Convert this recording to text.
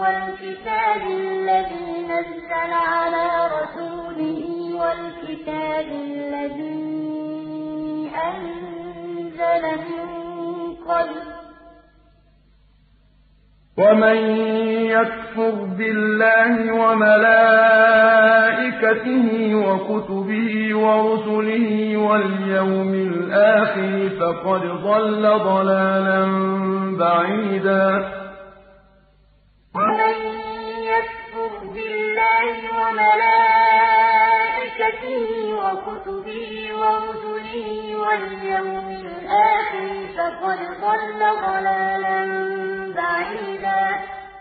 وَالْكِتَابِ الَّذِي نَزَّلَ عَلَىٰ رَسُولِهِ وَالْكِتَابِ الَّذِي أَنزَلَ مِن قَبْلُ ۚ. وَمَن يَكْفُرْ بِاللَّهِ وَمَلَائِكَتِهِ وَكُتُبِهِ وَرُسُلِهِ وَالْيَوْمِ الْآخِرِ فَقَدْ ضَلَّ ضَلَالًا بَعِيدًا. وَمَلَائِكَتِهِ وَكُتُبِهِ وَرُسُلِهِ وَالْيَوْمِ الْآخِرِ فَقَدْ ضَلَّ ضَلَالًا.